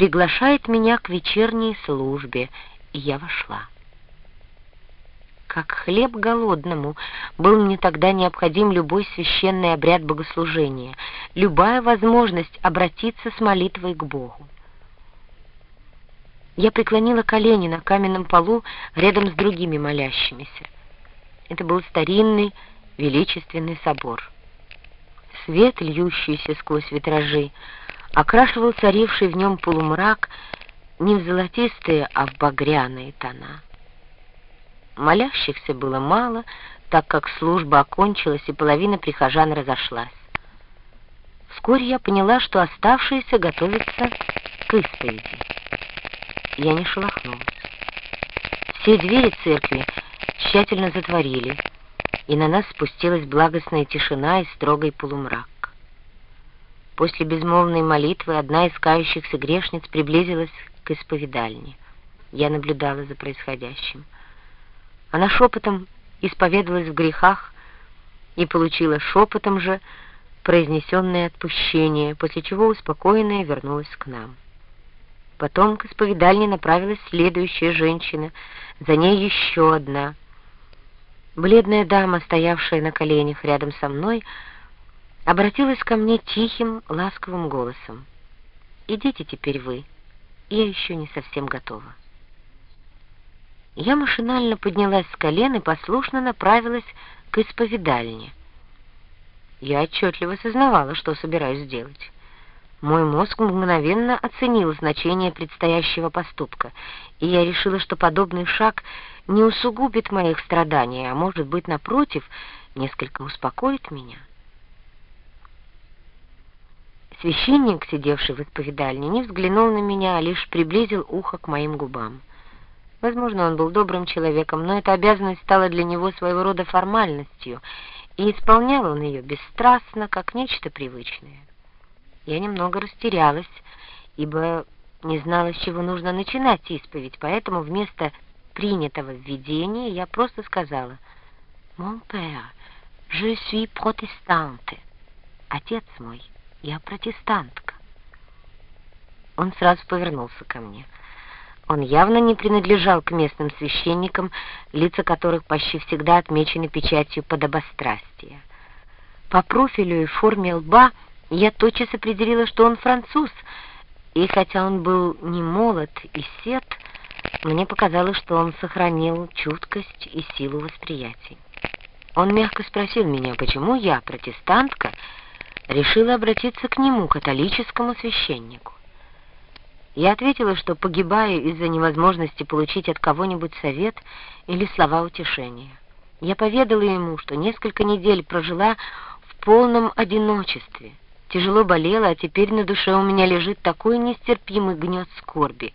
приглашает меня к вечерней службе, и я вошла. Как хлеб голодному был мне тогда необходим любой священный обряд богослужения, любая возможность обратиться с молитвой к Богу. Я преклонила колени на каменном полу рядом с другими молящимися. Это был старинный, величественный собор. Свет, льющийся сквозь витражи, окрашивал царивший в нем полумрак не в золотистые, а в багряные тона. Молящихся было мало, так как служба окончилась и половина прихожан разошлась. Вскоре я поняла, что оставшиеся готовятся к исповеди. Я не шелохнулась. Все двери церкви тщательно затворили, и на нас спустилась благостная тишина и строгий полумрак. После безмолвной молитвы одна из кающихся грешниц приблизилась к исповедальне. Я наблюдала за происходящим. Она шепотом исповедовалась в грехах и получила шепотом же произнесенное отпущение, после чего успокоенная вернулась к нам. Потом к исповедальне направилась следующая женщина, за ней еще одна. Бледная дама, стоявшая на коленях рядом со мной, — обратилась ко мне тихим, ласковым голосом. «Идите теперь вы, я еще не совсем готова». Я машинально поднялась с колен и послушно направилась к исповедальне. Я отчетливо сознавала, что собираюсь сделать. Мой мозг мгновенно оценил значение предстоящего поступка, и я решила, что подобный шаг не усугубит моих страданий, а, может быть, напротив, несколько успокоит меня. Священник, сидевший в исповедальне, не взглянул на меня, а лишь приблизил ухо к моим губам. Возможно, он был добрым человеком, но эта обязанность стала для него своего рода формальностью, и исполнял он ее бесстрастно, как нечто привычное. Я немного растерялась, ибо не знала, с чего нужно начинать исповедь, поэтому вместо принятого введения я просто сказала «Mon père, je suis protestante» — «Отец мой». Я протестантка. Он сразу повернулся ко мне. Он явно не принадлежал к местным священникам, лица которых почти всегда отмечены печатью подобострастия. По профилю и форме лба я тотчас определила, что он француз, и хотя он был не молод и сед, мне показалось, что он сохранил чуткость и силу восприятия. Он мягко спросил меня, почему я, протестантка, решила обратиться к нему, католическому священнику. Я ответила, что погибаю из-за невозможности получить от кого-нибудь совет или слова утешения. Я поведала ему, что несколько недель прожила в полном одиночестве, тяжело болела, а теперь на душе у меня лежит такой нестерпимый гнет скорби,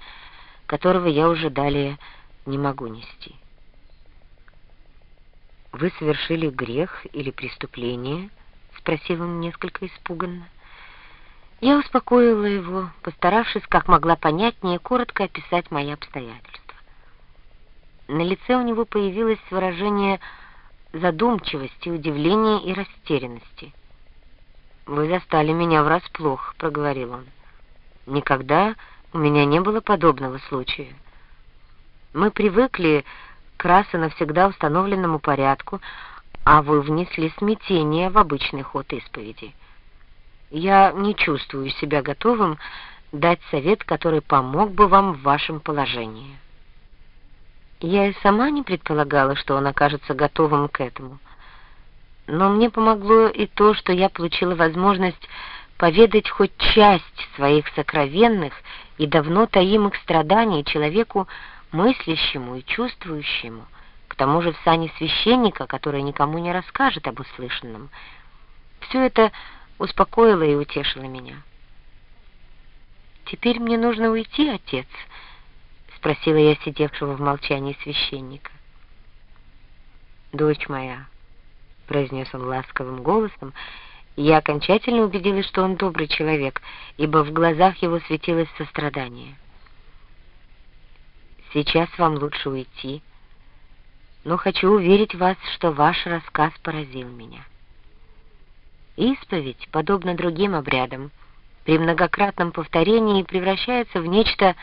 которого я уже далее не могу нести. Вы совершили грех или преступление —— спросил он несколько испуганно. Я успокоила его, постаравшись как могла понятнее коротко описать мои обстоятельства. На лице у него появилось выражение задумчивости, удивления и растерянности. «Вы застали меня врасплох», — проговорил он. «Никогда у меня не было подобного случая. Мы привыкли к раз и навсегда установленному порядку, а вы внесли смятение в обычный ход исповеди. Я не чувствую себя готовым дать совет, который помог бы вам в вашем положении. Я и сама не предполагала, что он окажется готовым к этому. Но мне помогло и то, что я получила возможность поведать хоть часть своих сокровенных и давно таимых страданий человеку мыслящему и чувствующему, к тому же в сане священника, который никому не расскажет об услышанном. Все это успокоило и утешило меня. «Теперь мне нужно уйти, отец?» — спросила я сидевшего в молчании священника. «Дочь моя», — произнес он ласковым голосом, я окончательно убедилась, что он добрый человек, ибо в глазах его светилось сострадание. «Сейчас вам лучше уйти», — но хочу уверить вас, что ваш рассказ поразил меня. Исповедь, подобно другим обрядам, при многократном повторении превращается в нечто